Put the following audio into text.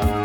Bye.